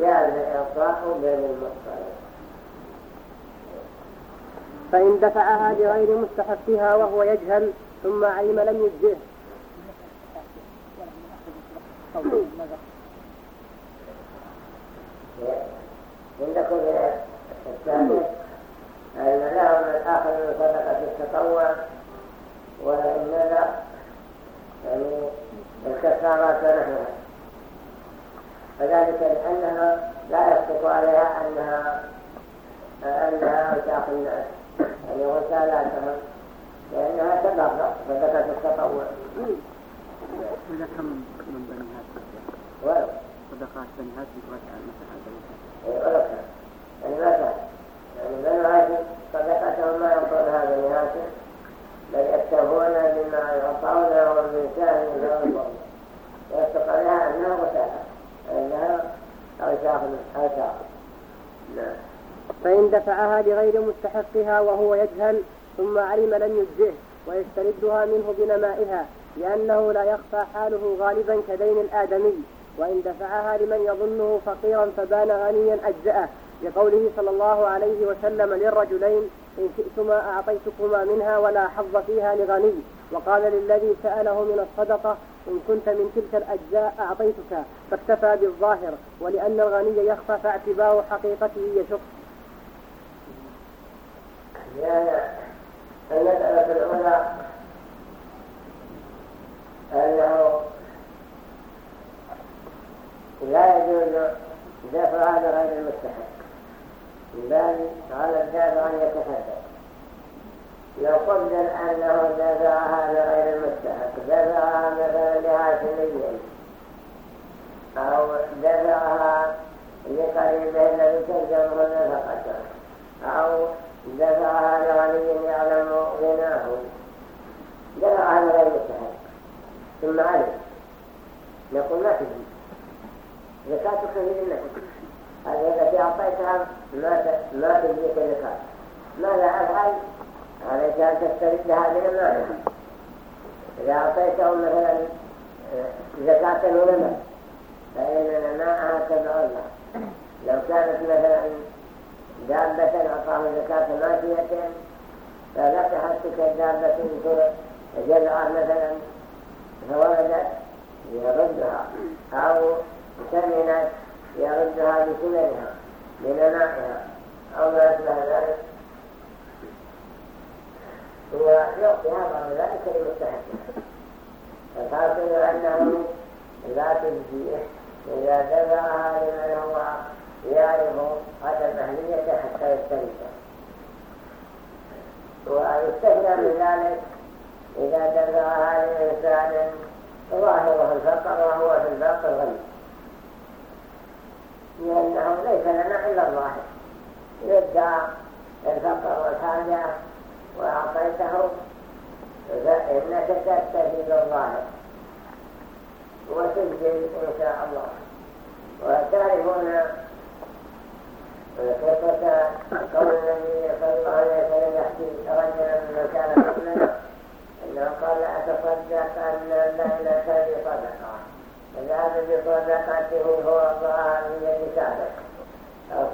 جاز إعطاء بني المصطلح فإن دفعها لغير مستحقها وهو يجهل ثم علم لم يجزئه. عندكم الثاني أن لهم الآخر من صدقة التطوع وإن لا يعني الكفارات ونحوها وذلك لأنها لا يسقط عليها أنها أنها أوساخ الناس يعني وسالاتهم لأنها تبقى صدقة التطوع. إذا كم من بني هاشم صدقات بني هاشم المسح على بني هاشم يعني مثلا يعني بني هاشم صدقتهم ما يعطونها بني هاشم بل يكتفون بما يعطونه من سهم ذو يصدق عليها أنها فإن دفعها لغير مستحقها وهو يجهل ثم علم لم يجزه ويستردها منه بنمائها لأنه لا يخفى حاله غالبا كدين الآدمي. وإن دفعها لمن يظنه فقيرا فبان غنيا أجزأه. لقوله صلى الله عليه وسلم للرجلين إن شئتما أعطيتكما منها ولا حظ فيها لغني. وقال للذي سأله من الصدقة إن كنت من تلك الأجزاء أعطيتك فاكتفى بالظاهر ولأن الغني يخفى فاعتبار حقيقته يشق. المسألة الأولى أنه لا يجوز دفع هذا غير المستحق. بل على الدافع أن يتصدق لو قدر أنه دفعها لغير المستحق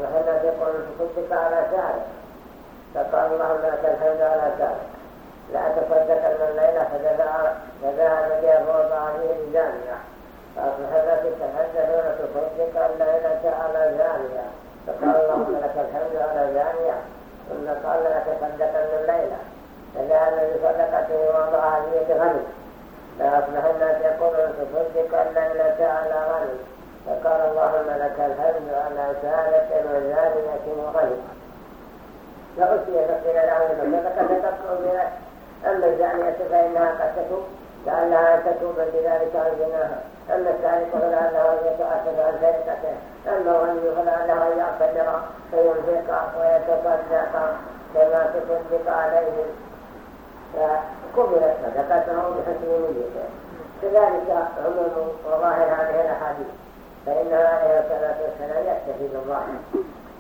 الناس يقولون تصدق على سارق فقال اللهم لك الحمد على سارق لا تصدق ان الليلة فذهب بها به بجامعه فاصبح الناس يتحدثون تصدق الليلة على جامعة؟ فقال اللهم لك الحمد على ذانية ثم قال لك صدقا الليلة. فذهب بصدقته وضعها في يد غني فأصبح الناس يقولون تصدق الليلة على غني فقال اللهم لك الحمد على سالة وزانية وغني فأسي فقيل له صدقة تبقى بها أما الزانية فإنها قد تتوب لعلها تتوب بذلك عن زناها أما الثالث فلعله أن يتأكد عن سرقته أما الغني فلعله أن يعتذر فينفق ويتصدق كما تصدق عليه. فقبلت صدقته بحسن نيته كذلك عموم وظاهر هذه الأحاديث. فإنها عليه الصلاة والسلام يكتفي بالظاهر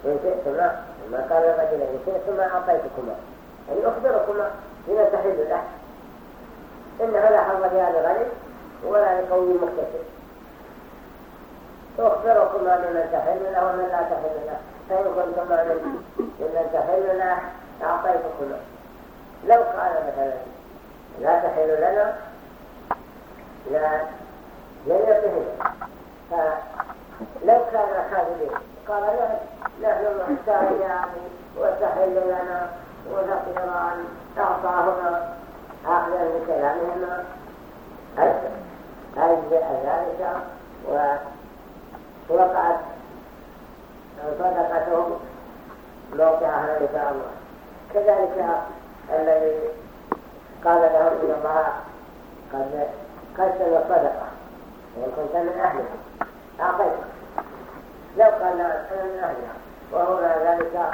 إن شئتما ثم قال الرجل إن شئتما أعطيتكما. أن أخبركما بما تحل له. إنه لا حظ لهذا الغني ولا لقوم مكتسب. أخبركما بمن تحل له ومن لا تحل له. فإن كنتما ممن تحل له أعطيتكما. لو قال مثلا لا تحل لنا لا لن يطهن فلو كان خالدين قال لا نحن محتاجان وتحل لنا وفقيران أعطاهما. أخذا بكلامهما أجزأ ذلك؟ ووقعت صدقتهم موقعها شاء الله كذلك الذي قال لهم إن الله قد قسم الصدقة وإن كنت من أهلها أعطيت لو قال من أهلها وهو ذلك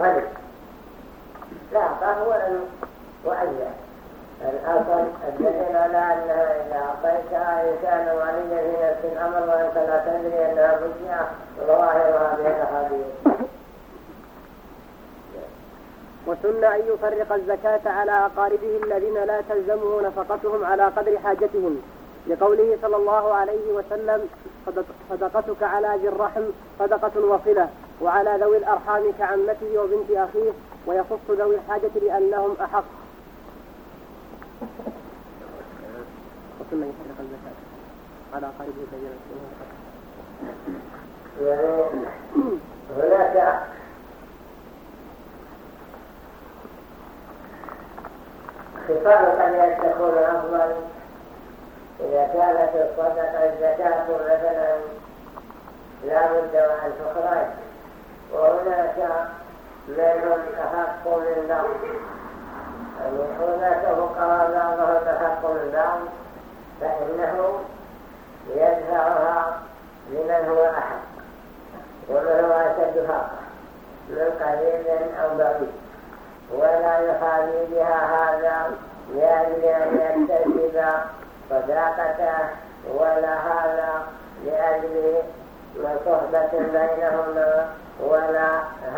غني لا أعطاه ولم وأجزأ الأصل الدليل على أنها إذا أعطيتها إنسان ولي في نفس الأمر وأنت لا تدري أنها فجأة ظواهرها الأحاديث وسن أن يفرق الزكاة على أقاربه الذين لا تلزمه نفقتهم على قدر حاجتهم لقوله صلى الله عليه وسلم صدقتك على ذي الرحم صدقة وصلة وعلى ذوي الأرحام كعمته وبنت أخيه ويخص ذوي الحاجة لأنهم أحق. وكنا يفرق الزكاة على يعني هناك خصال قد تكون أفضل كانت الصدقة الزكاة مثلا لا بد وأن تخرج وهناك منهم أحق من بعض يعني هناك فقراء بعضهم أحق من بعض فإنه يدفعها لمن هو أحق ومن هو أشد حقا من قريب أو بعيد. ولا يخالي بها هذا لأجل أن يكتسب صداقته ولا هذا لأجل صحبة بينهما ولا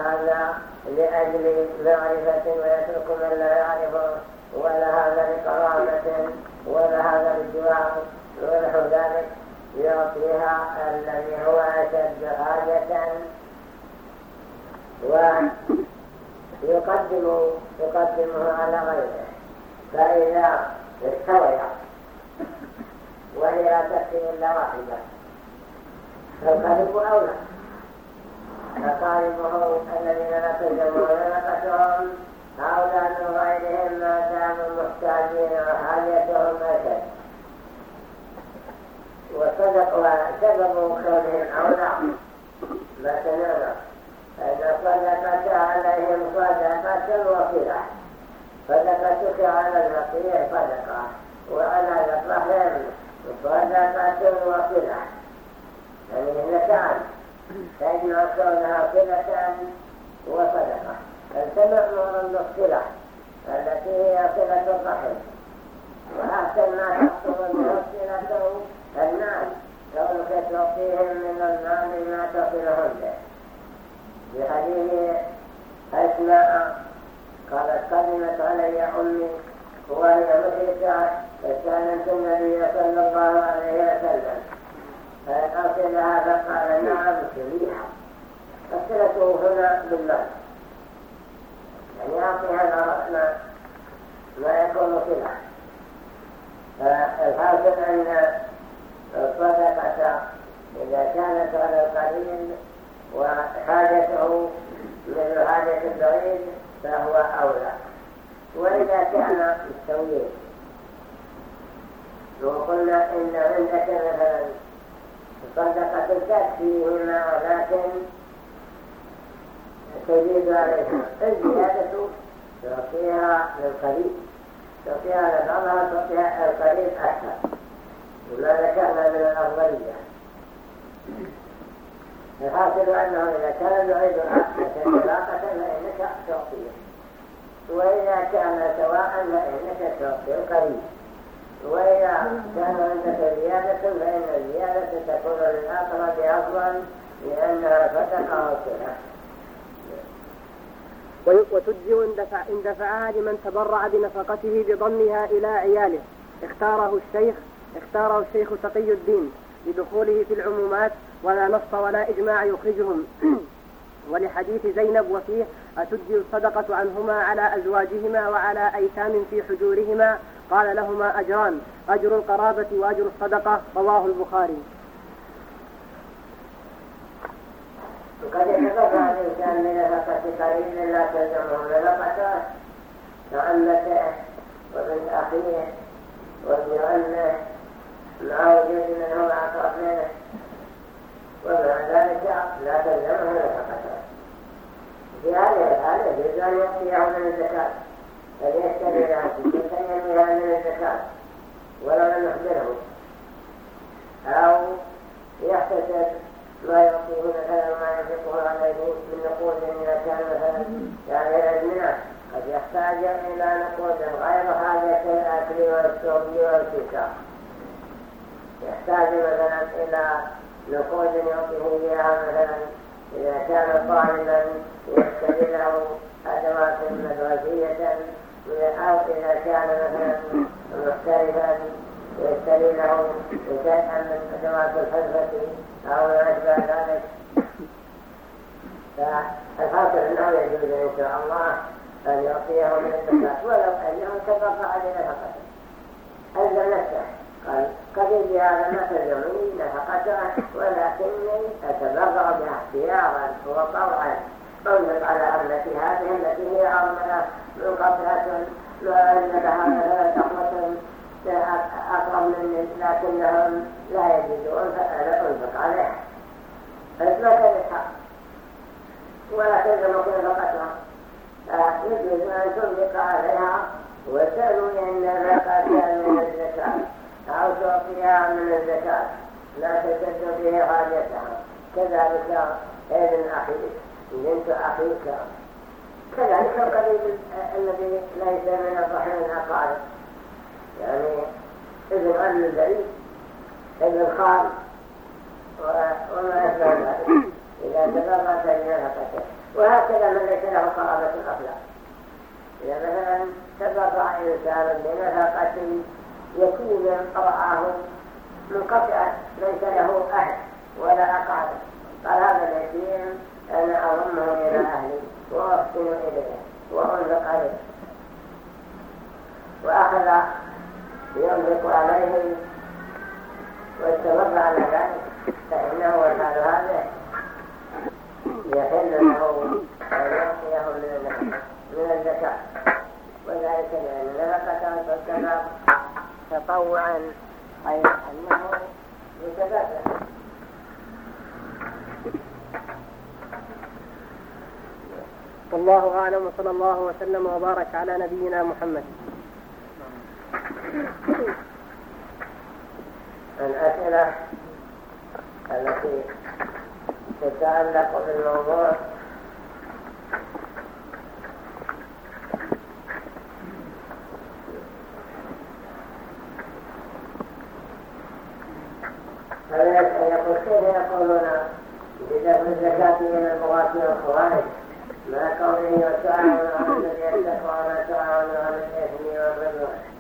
هذا لأجل معرفة ويترك من لا يعرفه ولا هذا لقرابة ولا هذا للجوار ونحو ذلك يعطيها الذي هو أشد حاجة ويقدم يقدمه على غيره. فإذا استوي وهي لا تكفي إلا واحدة فالقلب أولى. أقاربه الذين لا تلزمون نفسهم أولى من غيرهم ما داموا محتاجين وحاجتهم أشد وصدق وسبب كونهم أولى ما تنام فإن صدقت صدقة وصلة صدقتك على الفقير صدقة. وعلى الرحم صدقة وصلة يعني اثنتان تجمع كونها صلة وصدقة فالسمع من الصلة التي هي صلة الرحم. وأحسن ما تحصل منه صلته الناس كونك تعطيهم من المال ما تصلهم به بحديث أسماء قالت قدمت علي أمي وهي مشركة فاستأذنت النبي صلى الله عليه وسلم فإن أرسلها فقال نعم سليحة فصلته هنا بالمال يعني أعطيها ما, ما يكون صلة فالحاصل أن الصدقة إذا كانت على القليل وحاجته مثل حاجة البعيد فهو أولى. وإذا كان مستويين وقلنا إن عندك مثلا صدقة تكفيهما ولكن تزيد عليها. الزيادة تعطيها للقريب تعطيها لبعضها تعطيها القريب أكثر. وما ذكرنا من الأفضلية. الحاصل أنه إذا كان يعيد العلاقة فإنك تعطيه وإذا كان سواء فإنك تعطي القريب. وإذا كان عندك زيادة فإن الزيادة تكون للآخرة أفضل لأنها فتقه الصلة وتجزئ إن دفعها لمن تبرع بنفقته بضمها إلى عياله. اختاره الشيخ اختاره الشيخ تقي الدين لدخوله في العمومات ولا نص ولا إجماع يخرجهم. ولحديث زينب وفيه أتجزي الصدقة عنهما على أزواجهما وعلى أيتام في حجورهما؟ قال لهما أجران. أجر القرابة وأجر الصدقة. رواه البخاري. وقد يتبقى الإنسان من نفقة قريب لا تلزمه نفقته كعمته وابن أخيه وابن عمه مع وجود من هو أقرب منه ومع ذلك لا تلزمه نفقته. هذه الحالة يجوز أن يعطيه من الزكاة فليشتري لها ستة ينويها من الزكاة ولو لم يخبره أو يحتسب ما يعطيه مثلا ما ينفقه عليه من نقود إذا كان مثلا يعني الأزمنة قد يحتاج إلى نقود غير حاجة الأكل والشرب والكساء يحتاج مثلا إلى نقود يعطيه إياها مثلا إذا كان طالبا له أدوات مدرسية أو إذا كان مثلا محترفا يشتري له شيئا من أدوات الحرفة أو ما أشبه ذلك. فالحاصل أنه يجوز إن شاء الله أن يعطيه من الزكاة ولو أنه عليه نفقته. ألزم نفسه. قال قريب هذا ما تلزمني نفقته ولكني أتبرع بها اختيارا وطوعا انظر على أمتي هذه التي هي أرملة منقطعة وأن لها مثلا تقوة أقرب مني لكنهم لا يجدون فأنا أنفق عليها فإسمك الإسحاق ولا تلزم كل فقطها فيجوز أن تنفق عليها وتنوي أن الزكاة من الزكاة أو تعطيها من الزكاة لا تسد به حاجتها كذلك ابن أخيك بنت أخيك. كذلك القريب الذي ليس من الرحم الأقارب يعني ابن عم البعيد ابن الخال وما أشبه ذلك. إذا تبرت بنفقته وهكذا من ليس له قرابة الأخلاق إذا مثلا تبرع إنسان بنفقة يتيم رآه منقطعا ليس له أهل ولا أقارب. قال هذا اليتيم أنا أضمه إلى أهلي وأحسن إليه وأنفق عليه. وأخذ ينفق عليه واستمر على ذلك فإنه وفعل هذا. يحل له أن يعطيه من الزكاة. وذلك لأن النفقة تعتبر تطوعا. أي أنه متبادل والله أعلم وصلى الله وسلم وبارك على نبينا محمد. الأسئلة التي تتعلق بالموضوع يقول كيف يقولون بدفع الزكاة من البغاة والخوارج ما قوله وتعاون على الذي يتقوى ولا تعاون على الإثم والعدوان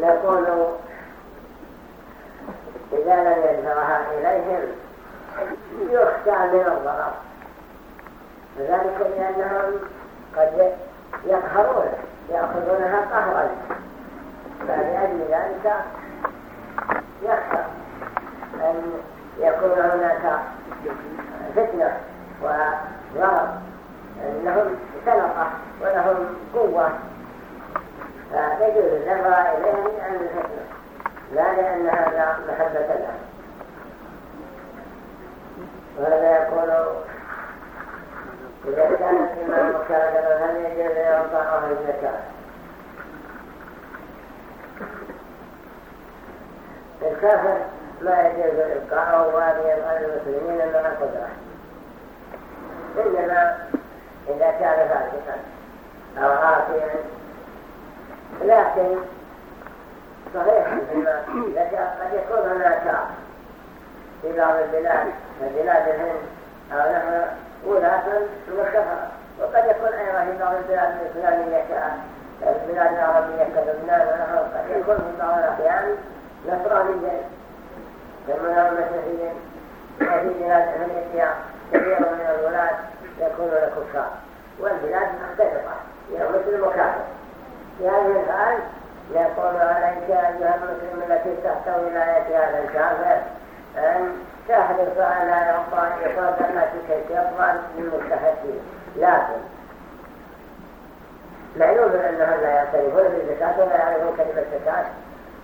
نقول إذا لم يدفعها إليهم يخشى من الضرر وذلك لأنهم قد يقهرون يأخذونها قهرا فلأجل ذلك يخشى أن يكون هناك فتنة وضرر أنهم سلطة ولهم قوة فيجوز النظر إليهم لأن الفتنة لا لأن هذا محبة له وهذا يقول إذا كان الإمام كافرا هل يجوز إعطاءه الزكاة الكافر ما يجوز إبقاءه واديا على المسلمين مع قدرة إنما إذا كان فاسقا أو عاصيا لكن صحيح قد يكون هناك في بعض البلاد بلاد الهند. أو ولاة مكفرة وقد يكون أيضا في بعض البلاد الإسلامية كالبلاد العربية كلبنان ونحن قد يكون في بعض الأحيان نصرانيا كما المسيحيين وفي بلاد أمريكا كثير من الولاة يكونون كفار. والبلاد مختلفة مثل مكافر في هذه الحال يقول عليك أيها المسلم التي تحت ولاية هذا الكافر أن تحرص على صدقتك شطرا للمستحقين لكن معلوم أنهم لا يعترفون بالزكاة ولا يعرفون كلمة الزكاة.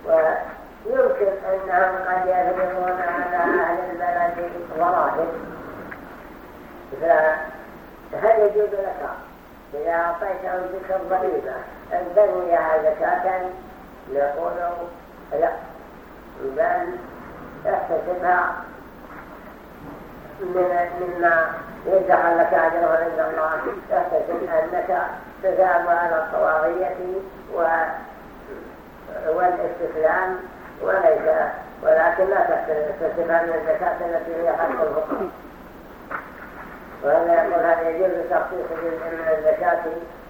ويمكن أنهم قد يفرضون على أهل البلد ضرائب فهل يجوز لك إذا أعطيتهم تلك الضريبة أن تنويها زكاة؟ نقول لا. بل احتسبها من مما يجعل لك أجرها عند الله احتسب أنك تثاب على الطواغية والاستسلام وليس ولكن لا تحتسبها من الزكاة التي هي حق الفقراء وهذا يقول هذا يجوز تخصيص جزء من الزكاة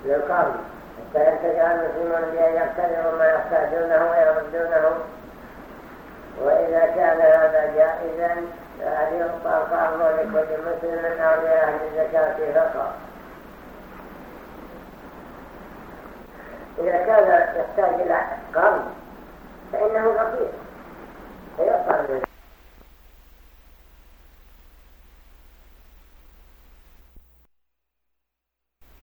للقرن حتى ينتجع المسلمون بأن يقتدروا ما يحتاجونه ويردونه وإذا كان هذا جائزا يعطى القرض لكل مسلم أو لأهل الزكاة فقط إذا كان يحتاج إلى قرض فإنه رقيق فيعطى من